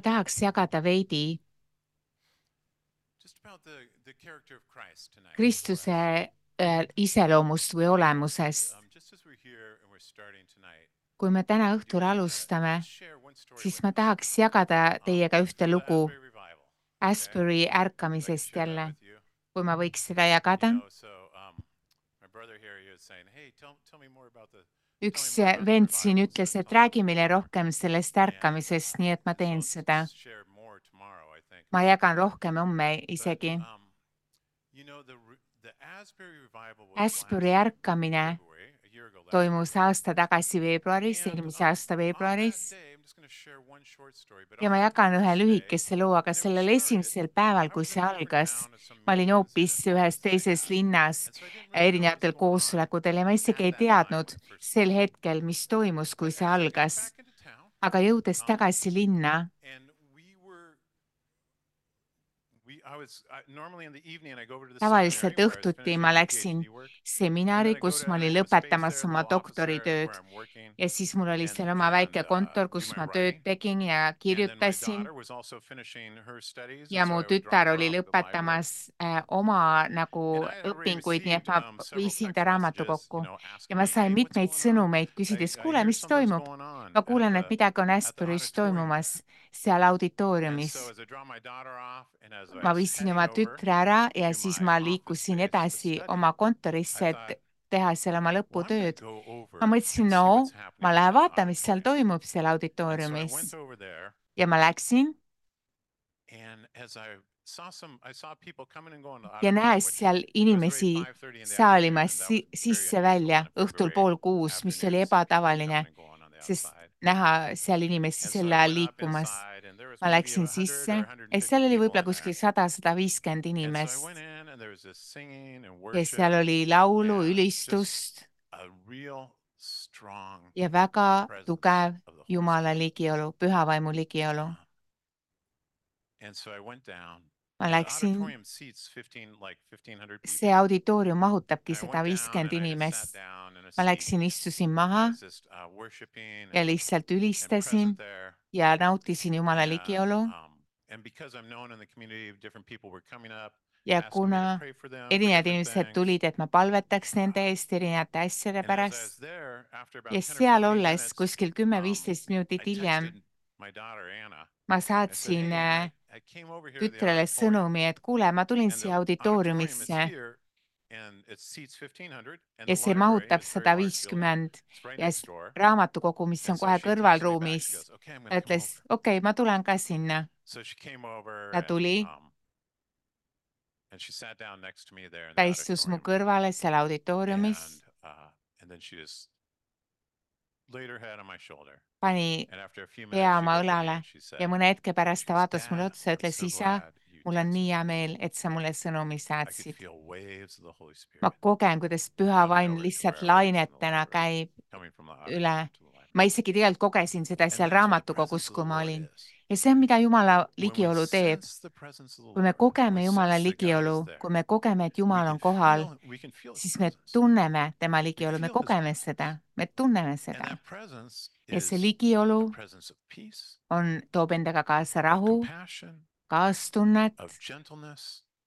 ma tahaks jagada veidi. Kristuse äh, iseloomust või olemusest. Um, kui me täna õhtul alustame, one story siis ma tahaks jagada Um, teiega ühte from the lugu Asbury ärkamisest jälle, kui ma võiks seda jagada. Üks vend siin ütles, et räägi meile rohkem sellest ärkamisest, nii et ma teen seda. ma jagan rohkem homme isegi. um, Asbury ärkamine toimus aasta tagasi veebruaris, eelmise um, aasta veebruaris. ja ma jagan ühe lühikese loo, aga sellel esimesel päeval, kui see algas, ma olin hoopis and ühes teises linnas erinevatel koosolekutel ja ma isegi ei teadnud sel hetkel, mis toimus, kui see algas. aga jõudes um, tagasi linna and we were we I was I, normally in the evening I go over to the tavaliselt õhtuti ma läksin seminari, kus ma olin lõpetamas oma doktoritööd ja siis mul oli seal oma väike uh, kontor, kus ma tööd tegin ja kirjutasin. ja mu tütar oli lõpetamas äh, oma nagu õpinguid, nii et ma um, viisin ta raamatu messages, kokku. you know, ja ma sain "Hey, what's mitmeid going on?" sõnumeid, küsides, kuule, mis toimub? ma kuulen, et midagi on Asbury's toimumas seal auditooriumis. ma viisin oma tütre ära ja siis ma liikusin edasi oma kontorisse, et teha seal oma lõputööd. ma mõtlesin, no ma lähen vaatan, mis seal toimub seal auditooriumis ja ma läksin ja näes seal inimesi 5:30 in the saalimas si sisse-välja õhtul pool kuus, mis oli ebatavaline, sest. Näha seal inimesi selle ajal liikumas. ma läksin 100 sisse ja 150 seal oli võib-olla kuskil sada, sada viiskümmend inimest. worship seal oli laulu, ülistust ja väga tugev Jumala ligiolu, püha vaimu ligiolu. Uh, ma läksin, auditorium seats 15 like 1500 see auditoorium mahutabki sada viiskümmend inimest. ma läksin, istusin maha uh, ja lihtsalt ülistasin ja nautisin Jumala And, ligiolu. um, ja kuna erinevad inimesed tulid, et ma palvetaks nende eest erinevate asjade pärast. ja 10 or seal 15 olles kuskil um, kümme-viisteist I minutit hiljem ma saatsin auditorium sõnumi, et kuule, ma tulin siia auditooriumisse here and it seats 1500 and ja see mahutab sada viiskümmend ja raamatukogu, mis on kohe kõrvalruumis, ütles, okei okay,, ma tulen ka sinna. Ta tuli, um, ta istus mu kõrvale seal auditooriumis, pani And after a few pea oma õlale ja mõne hetke pärast ta vaatas mulle otsa ja ütles, isa, mul on nii hea meel, et sa mulle sõnumi saatsid. ma kogen, kuidas püha vaim lihtsalt lainetena käib üle. ma isegi tegelikult kogesin seda seal raamatukogus, kui ma olin. Ja see on, mida Jumala ligiolu teeb. kui me kogeme Jumala ligiolu, kui me kogeme, et Jumal on kohal, siis me tunneme tema ligiolu, me kogeme seda, me tunneme seda. ja see ligiolu on, toob endaga kaasa rahu, kaastunnet,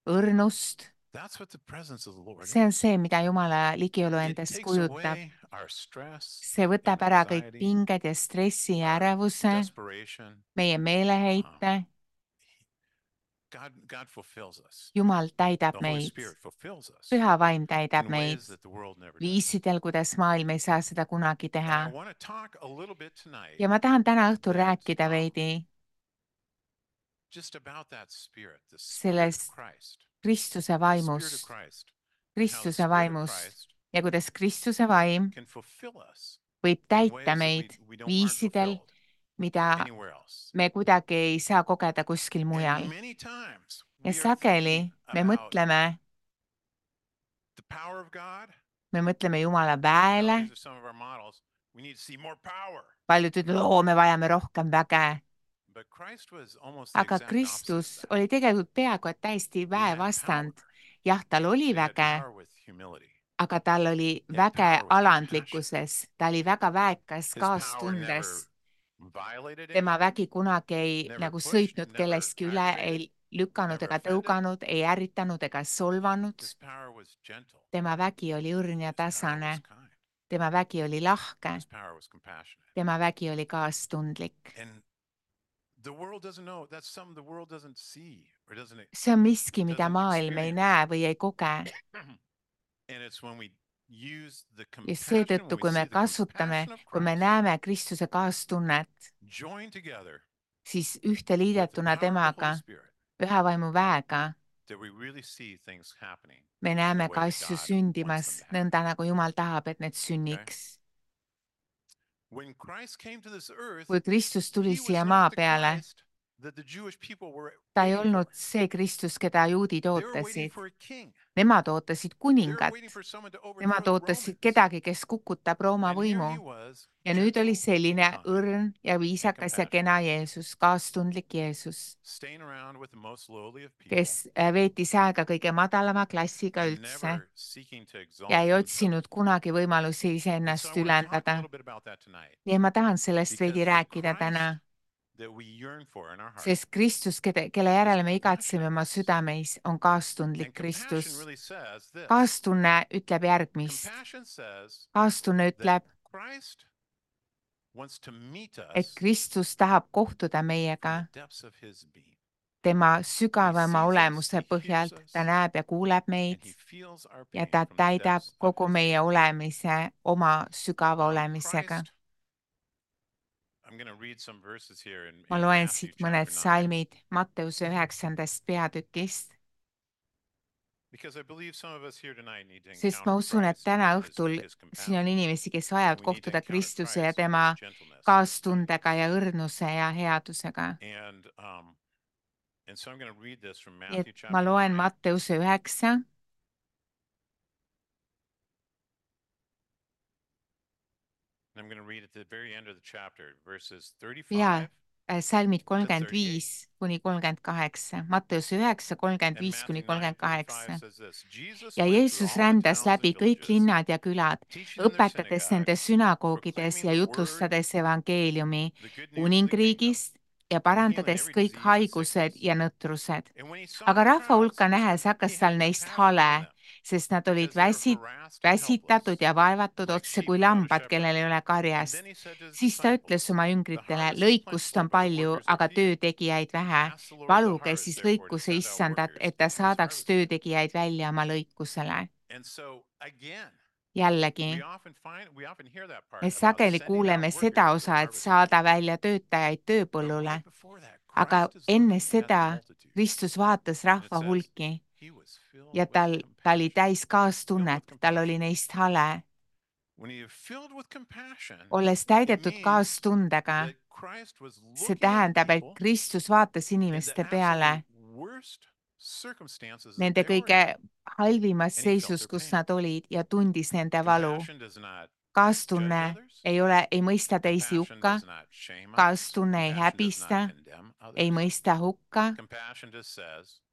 õrnust. See on see, mida Jumala ligiolu endast kujutab. see võtab ära kõik pinged ja stressi ja ärevuse, meie meeleheite. Us. Jumal täidab meid, püha vaim täidab meid viisidel, kuidas maailm ei saa seda kunagi teha. Ja ma tahan täna õhtul rääkida um, veidi just about that spirit, the spirit sellest. Kristuse vaimust, Kristuse vaimust ja kuidas Kristuse vaim võib täita meid viisidel, mida me kuidagi ei saa kogeda kuskil mujal. Ja sageli me mõtleme, me mõtleme Jumala väele, paljud ütlevad, oo, me vajame rohkem väge. Aga Kristus oli tegelikult peaaegu et täiesti väevastand. jah, tal oli väge, aga tal oli väge alandlikkuses, ta oli väga väekas kaastundes. tema vägi kunagi ei nagu sõitnud kellestki üle, ei lükanud ega tõuganud, ei ärritanud ega solvanud. Tema vägi oli õrn ja tasane. tema vägi oli lahke. Tema vägi oli kaastundlik. See doesn't. see on miski, mida maailm ei näe või ei koge and it's when we use the ja seetõttu, when we kui me kasutame kui me näeme Kristuse kaastunnet, siis ühte liidetuna temaga püha vaimu väega, that we really see things happening. me näeme ka asju sündimas nõnda, nagu Jumal tahab, et need sünniks. When Christ came to this earth, kui Kristus tuli siia maa peale, Ta ei olnud see Kristus, keda juudid ootasid. Nemad ootasid kuningat, nemad ootasid kedagi, kes kukutab Rooma võimu. ja nüüd oli selline õrn ja viisakas ja kena Jeesus, kaastundlik Jeesus, kes äh, veetis aega kõige madalama klassiga üldse. ja ei otsinud kunagi võimalusi iseennast ülendada. tonight, ja ma tahan sellest veidi rääkida täna, sest Kristus, keda, kelle järele me igatseme oma südameis, on kaastundlik Kristus. kaastunne ütleb järgmist, kaastunne ütleb, et us Kristus tahab kohtuda meiega. tema sügavama olemuse põhjalt, ta näeb ja kuuleb meid ja ta täidab kogu meie olemise oma sügava olemisega. Christ- I'm going to read some verses here in, ma loen siit mõned chapter 9, salmid Matteuse üheksandast peatükist, sest ma usun, et täna õhtul siin on inimesi, kes vajavad kohtuda Kristuse ja tema kaastundega ja õrnuse ja headusega. Um, nii et ma loen 9. Matteuse üheksa And I'm going to read at the very end of the chapter, verses ja 35 äh, salmid kolmkümmend 38. viis kuni kolmkümmend kaheksa, Matteuse üheksa, kolmkümmend viis kuni kolmkümmend 9:35 kaheksa. ja Jeesus rändas läbi kõik linnad ja külad, õpetades nende sünagoogides ja the jutustades evangeeliumi kuningriigist ja parandades kõik haigused ja nõtrused. Aga rahva hulka nähes hakkas tal neist hale, sest nad olid because they were väsi-, harassed and väsitatud ja vaevatud otse kui lambad, kellel ei ole karjast. siis ta ütles oma "The jüngritele, harvest is lõikust on palju, aga töötegijaid vähe. Paluge siis lõikuse issandat, et ta saadaks harvest." töötegijaid välja oma lõikusele. Jällegi me sageli kuuleme seda osa, et saada välja töötajaid tööpõllule aga enne seda. Kristus vaatas rahva hulki ja tal, ta oli täis kaastunnet, tal oli neist hale. Olles täidetud kaastundega, see tähendab, et Kristus vaatas inimeste peale. nende kõige halvimas seisus, kus nad olid ja tundis nende valu. Kaastunne ei ole, ei mõista teisi hukka. kaastunne ei häbista, ei mõista hukka,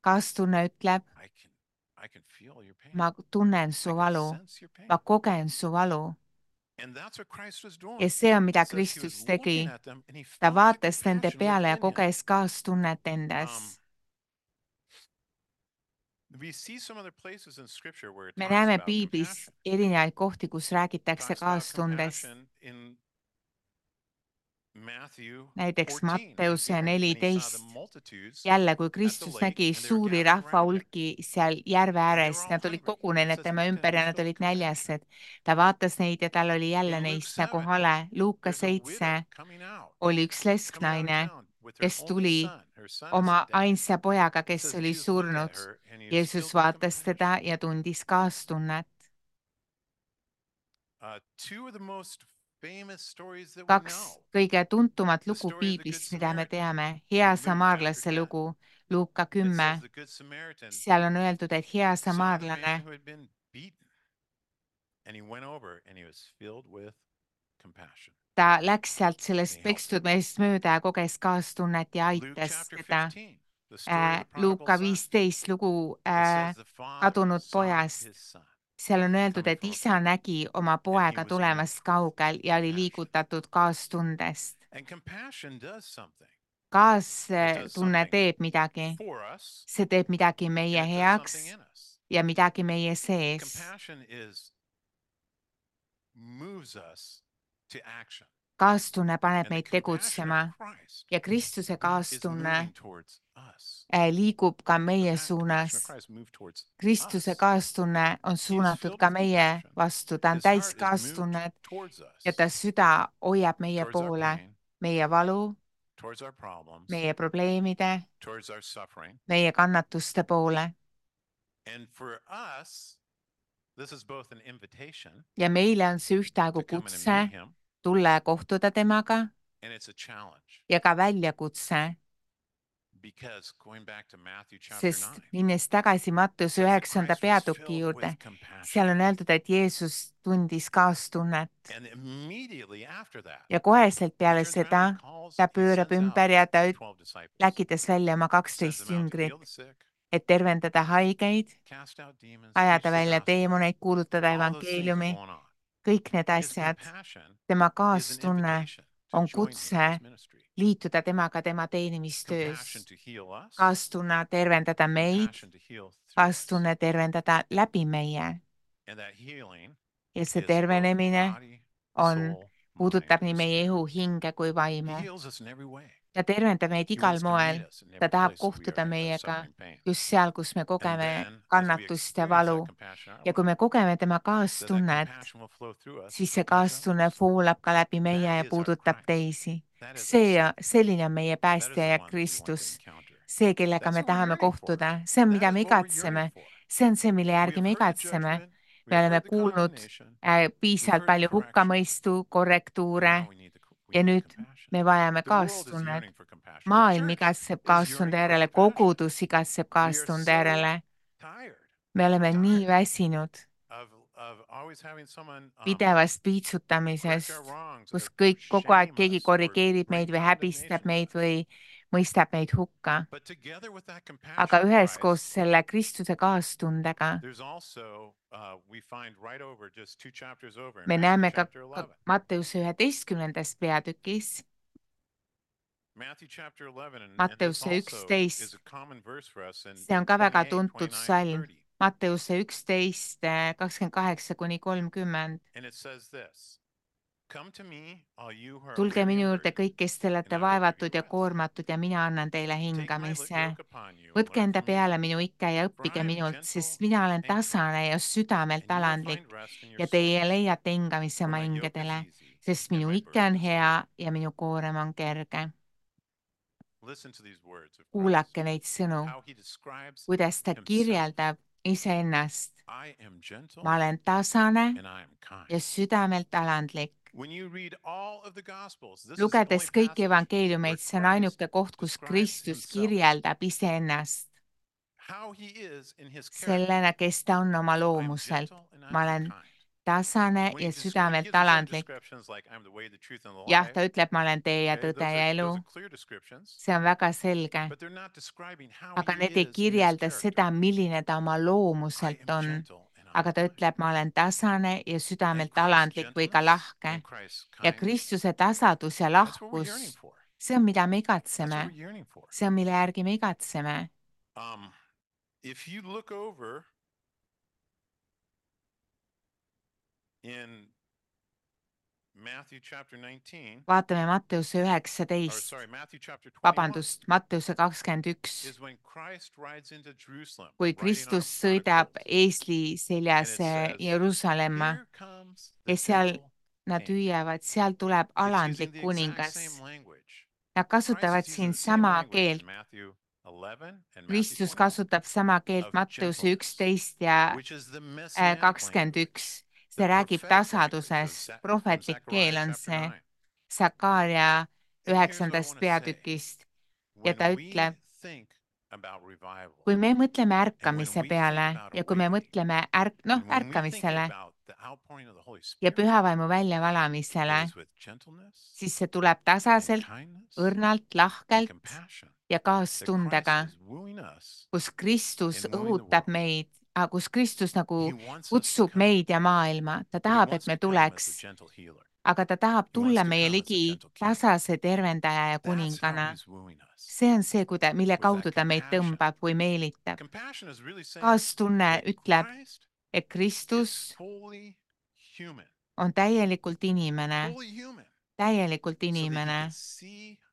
kaastunne ütleb, ma tunnen su valu, ma kogen su valu. Ja see on, mida Kristus tegi. ta vaatas nende peale ja koges kaastunnet endas. It me näeme piiblis erinevaid kohti, kus räägitakse kaastundest, näiteks 14, Matteuse neliteist. jälle, kui Kristus nägi suuri gathered around rahva him. hulki seal järve ääres, nad olid kogunenud tema ümber ja nad olid compassion. näljased. ta vaatas neid ja tal oli jälle neist nagu 7, hale. Luuka seitse oli üks lesknaine, kes tuli oma ainsa pojaga, kes oli surnud. Jeesus vaatas teda ja tundis kaastunnet. Kaks kõige tuntumat lugu piiblist, mida me teame, hea samaarlase chapter 10. lugu, Luuka kümme. seal on öeldud, et hea samaarlane ta läks sealt sellest pekstud meest mööda ja koges kaastunnet ja aitas teda. 15, the story of Äh, Luuka viisteist lugu äh, kadunud pojast. Seal on öeldud, et isa nägi oma poega with kaugel ja oli liigutatud kaastundest. Kaastunne something. teeb midagi, see teeb midagi meie heaks ja midagi meie sees. Moves us to action. Kaastunne paneb meid tegutsema. ja Kristuse is kaastunne äh, liigub ka meie suunas. Kristuse us. kaastunne on suunatud ka meie vastu, ta on täis kaastunnet ja ta süda hoiab meie poole. meie valu, meie probleemide, meie kannatuste poole. Ja meile on see ühtaegu kutse tulla kohtuda temaga ja ka väljakutse, sest 9, minnes tagasi Mattuse üheksanda peatüki juurde, seal on öeldud, et Jeesus tundis kaastunnet. Ja koheselt he peale seda ta pöörab ümber ja ta the üt- 12 disciples, läkitas välja oma kaksteist jüngrit, et tervendada haigeid, ajada välja teemoneid, kuulutada evangeeliumi. Kõik need asjad. tema kaastunne on kutse liituda temaga tema teenimistöös. kaastunne tervendada meid, kaastunne tervendada läbi meie ja see tervenemine on, puudutab nii meie ihu, hinge kui vaimu. Ta tervendab meid igal moel, ta tahab kohtuda meiega just seal, kus me kogeme kannatust ja valu. ja kui me kogeme tema kaastunnet, siis see kaastunne voolab ka läbi meie ja puudutab teisi. See, selline on meie päästja ja Kristus, see, kellega me tahame kohtuda, see on, mida me igatseme, see on see, mille järgi me igatseme. me oleme kuulnud äh, piisavalt palju hukkamõistu, korrektuure. Ja nüüd. Me vajame kaastunnet. maailm igatseb kaastunde järele, kogudus igatseb kaastunde järele. me oleme nii väsinud um, pidevast piitsutamisest, kus kõik kogu aeg keegi korrigeerib meid või häbistab meid või mõistab meid hukka. Aga üheskoos selle Kristuse kaastundega uh, me näeme ka chapter ka 11. Matteuse üheteistkümnendas peatükis, us in, see on ka väga 28, tuntud 29, salm, 30. Matteuse üksteist, kakskümmend kaheksa kuni kolmkümmend. Tulge minu juurde kõik, kes te olete vaevatud ja koormatud ja mina annan teile hingamise. võtke enda peale minu ike ja õppige minult, sest mina olen tasane ja südamelt alandlik ja teie leiate hingamise oma hingedele, sest minu burden on hea ja minu koorem on kerge. Listen to these words of Christ, kuulake neid sõnu, kuidas ta kirjeldab iseennast. I am gentle ma olen tasane ja südamelt alandlik. Lugedes kõiki evangeeliumeid, see on ainuke koht, kus Kristus kirjeldab iseennast how he is in his character. sellena, kes ta on oma loomuselt. ma olen. Tasane ja südamelt alandlik. descriptions like, "I am the way, the truth, and the jah, life." ta ütleb, ma olen tee ja Okay, tõde ja elu. see on väga selge, aga need ei kirjelda seda, milline ta oma loomuselt on. aga ta ütleb, ma olen tasane ja südamelt alandlik või ka lahke. ja Kristuse tasadus ja lahkus, see on, mida me igatseme. see on, mille järgi me igatseme. Um, if you look over in Matthew chapter 19, vaatame Matteuse üheksateist, sorry, Matthew chapter 21, vabandust, Matteuse kakskümmend üks. kui Kristus sõidab eesli seljas eh, Jeruusalemma ja seal nad king." hüüavad, seal tuleb alandlik kuningas. Nad kasutavad siin sama keelt. Matthew 11 and Matthew Kristus 21, kasutab sama keelt Matteuse üksteist ja messianic kakskümmend üks. See räägib from prohvetlik keel on see 9. Sakaaria üheksandast peatükist. ja ta ütleb, kui me mõtleme ärkamise peale ja kui me mõtleme ärk-, noh, ärkamisele ja pühavaimu väljavalamisele, siis see tuleb tasaselt, õrnalt, lahkelt ja kaastundega, kus Kristus õhutab meid, kus Kristus nagu kutsub meid ja maailma, ta tahab, et me tuleks. aga ta tahab tulla meie ligi tasase tervendaja ja kuningana. see on see, kuida-, mille kaudu ta meid tõmbab või meelitab. Kaastunne ütleb, et is Kristus on täielikult inimene, täielikult inimene,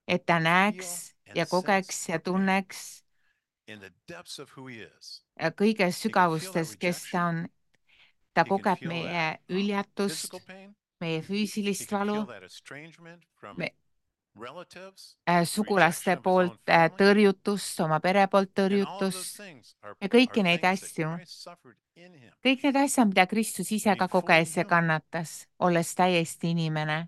et ta näeks ja kogeks ja tunneks in the depths of who he is. kõige feel that sügavustes, kes ta on. ta kogeb meie um, üljatust, meie füüsilist valu, Me- äh, sugulaste poolt äh, tõrjutust, oma pere poolt tõrjutust, ja kõiki neid asju. Kõik need asjad, mida Kristus ise ka koges ja kannatas, olles täiesti inimene.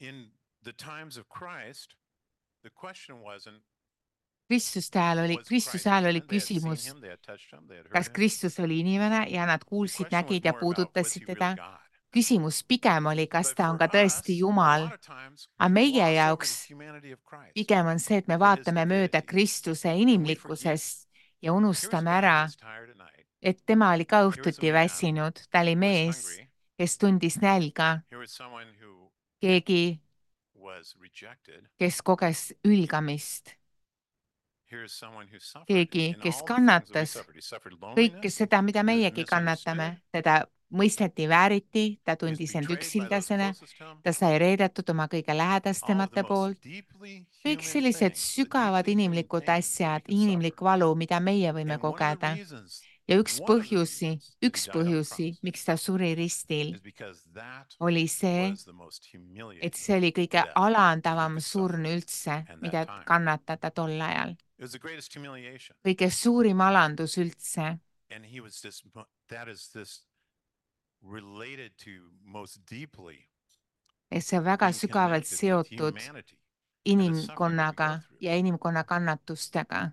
In the times of Christ, the question wasn't, Kristuse ajal oli, Kristuse ajal oli küsimus, kas. Kristus oli inimene ja nad kuulsid, nägid ja puudutasid teda. Küsimus pigem oli, kas ta on ka tõesti Jumal. Aga meie jaoks pigem on see, et me vaatame mööda. Kristuse inimlikkusest ja unustame ära, et tema oli ka õhtuti väsinud, ta oli mees, kes tundis nälga, keegi, kes koges ülgamist, keegi, kes kannatas kõike seda, mida meiegi kannatame, teda mõisteti vääriti, ta tundis end üksildasena, ta sai reedetud oma kõige lähedastemate poolt. kõik sellised sügavad inimlikud asjad, inimlik valu, mida meie võime kogeda. ja üks põhjusi, üks põhjusi, miks ta suri ristil, oli see, et see oli kõige alandavam surn üldse, mida kannatada tol ajal. It was the greatest humiliation. kõige suurim alandus üldse And he was mo- that is this related to most deeply ja see on väga being sügavalt connected with seotud humanity. inimkonnaga ja inimkonna kannatustega.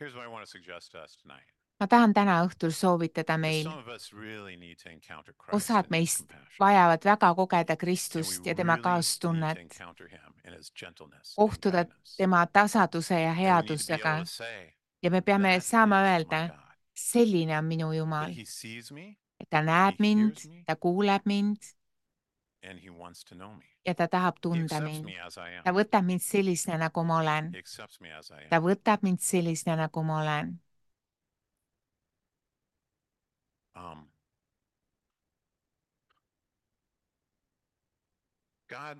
Here's what I want to suggest to us tonight. Ma tahan täna õhtul soovitada meil, osad meist vajavad väga kogeda Kristust ja tema kaastunnet, kohtuda tema tasaduse ja headusega ja me peame "That saama öelda, God." selline on minu Jumal, ta näeb mind, ta kuuleb mind ja ta tahab tunda mind. ta võtab mind sellisena, nagu ma olen. Ta võtab mind sellisena, nagu ma olen. Um, God,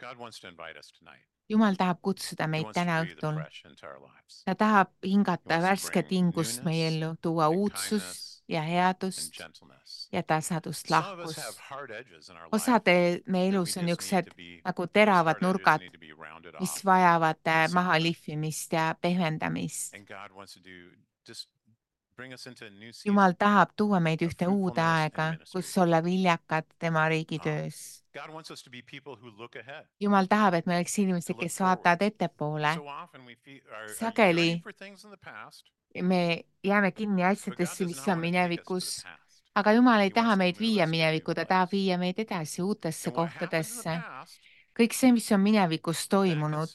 God wants to invite us tonight. Jumal tahab kutsuda meid täna õhtul. ta tahab hingata värsket hingust meie ellu, tuua uudsust ja headust ja tasadust, Some of us have lahkust. hard edges in our life osadel me that we elus on niisugused nagu teravad nurgad, mis vajavad äh, maha lihvimist ja pehmendamist. Jumal tahab tuua meid ühte uude aega, kus olla viljakad tema Ah. who look ahead. Jumal tahab, et me oleks inimesed, kes vaatavad ettepoole. Sageli- me jääme kinni asjadesse, mis on minevikus, aga Jumal ei taha meid viia minevikku, ta tahab viia meid edasi uutesse kohtadesse. kõik see, mis on minevikus toimunud,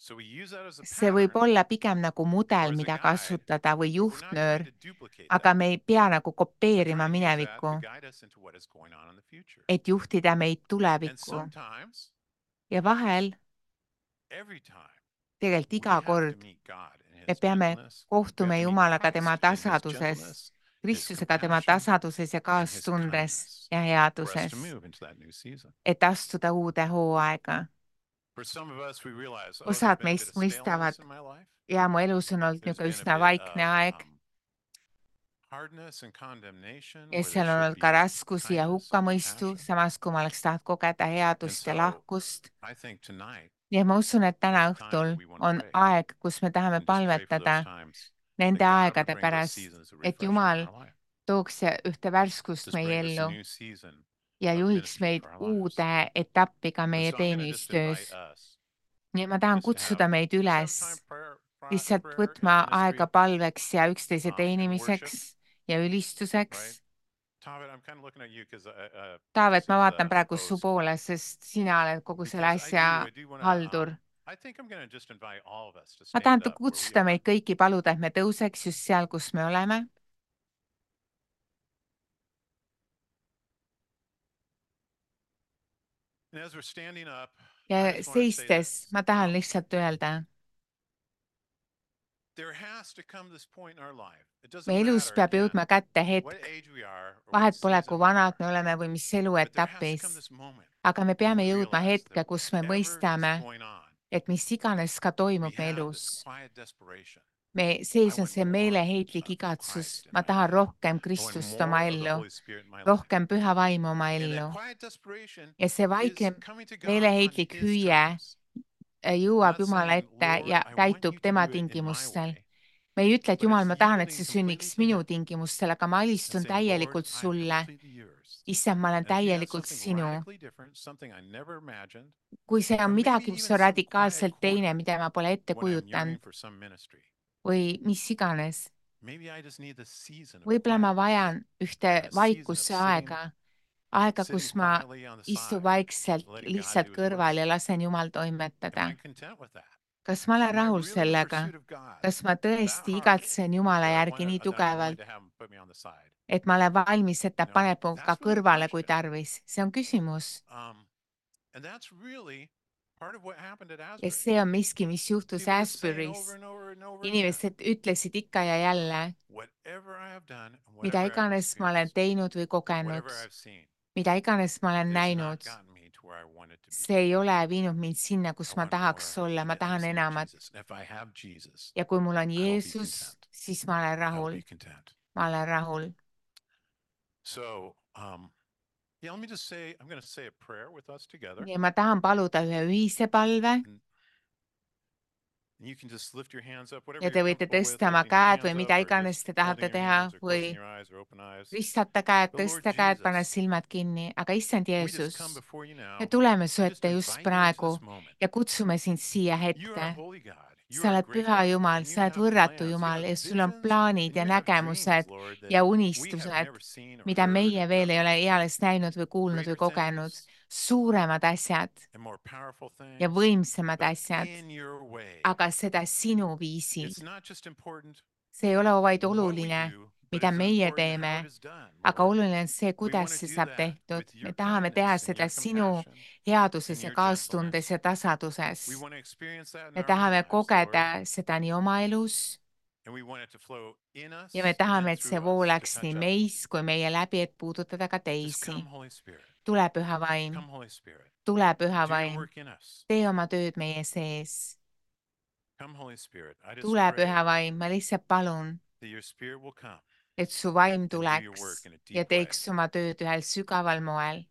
see võib olla pigem nagu mudel, mida kasutada või juhtnöör, aga me ei pea nagu kopeerima minevikku, et juhtida meid tulevikku. ja vahel, tegelikult iga kord me peame meet Jumalaga tema tasaduses, Kristusega tema tasaduses ja kaastundes ja headuses, et astuda uude hooaega. Osad meist mõistavad, ja mu elus on olnud niisugune üsna vaikne aeg um, ja seal on olnud ka raskusi ja hukkamõistu, samas kui ma oleks tahtnud kogeda headust ja lahkust. Ja ma usun, et täna õhtul on aeg, kus me tahame palvetada nende aegade pärast, et Jumal tooks ühte värskust meie ellu ja juhiks meid uude etappi ka meie teenistöös. nii et ma tahan kutsuda meid üles lihtsalt võtma aega palveks ja üksteise and teenimiseks ja ülistuseks. Taavet, uh, uh, ma vaatan uh, praegu su poole, sest sina oled kogu selle asja haldur. ma tahan kutsuda meid kõiki paluda, et me tõuseks just seal, kus me oleme. And as we're standing up, ja seistes ma tahan lihtsalt öelda, me elus peab jõudma kätte hetk, vahet pole, kui vanad me oleme või mis eluetapis, aga me peame jõudma hetke, kus me mõistame, et mis iganes ka toimub elus. Me sees on see meeleheitlik igatsus, ma tahan rohkem Kristust oma ellu, rohkem püha vaimu oma ellu ja see God meeleheitlik hüüe terms. jõuab Jumala ette "Lord, ja täitub tema tingimustel. way," me ei ütle, et Jumal, ma tahan, et see sünniks minu tingimustel, aga ma alistun saying, "Lord, täielikult sulle. completely yours." issand, ma olen täielikult sinu. kui see on midagi, mis on radikaalselt teine, mida ma pole ette kujutanud või mis iganes, võib-olla ma vajan ühte vaikuse aega, aega, kus ma istun vaikselt lihtsalt kõrval ja lasen Jumal toimetada. Kas ma olen rahul sellega? kas ma tõesti igatsen Jumala järgi nii tugevalt, et ma olen valmis, et ta paneb mu ka kõrvale, kui tarvis? see on küsimus Ja see on miski, mis juhtus Asbury's. inimesed ütlesid ikka ja jälle, mida iganes ma olen teinud või kogenud, mida iganes ma olen näinud, see ei ole viinud mind sinna, kus ma tahaks olla, ma tahan enamat. Ja kui mul on Jeesus, siis ma olen rahul, ma olen rahul. So, um, yeah, let me just say, I'm going to say a prayer with us together. ja ma tahan paluda ühe ühise palve you can just lift your hands up, whatever ja te you're võite comfortable with, tõsta oma lifting your käed või hands mida up or iganes just te tahate holding your teha hands or või closing your eyes or open eyes. ristata käed, But Lord tõsta käed, Jesus, silmad kinni, aga issand We just Jeesus, come before you now me tuleme su just ette just invite you into praegu this moment. ja kutsume sind siia You are a hetke. holy God. Sa oled püha Jumal, sa oled võrratu Jumal ja sul on plaanid ja nägemused ja unistused, mida meie veel ei ole eales näinud või kuulnud või kogenud. suuremad asjad ja võimsamad asjad, aga seda sinu viisil. See ei ole vaid oluline, mida meie teeme, aga oluline on see, kuidas see saab tehtud. me tahame teha seda sinu headuses ja kaastundes ja tasaduses. Me tahame kogeda seda nii oma elus ja me tahame, et see voolaks nii meis kui meie läbi, et puudutada ka teisi. tule, püha vaim, tule, püha vaim, tee oma tööd meie sees. Tule, püha vaim, ma lihtsalt palun, et su vaim tuleks ja teeks oma tööd ühel sügaval moel.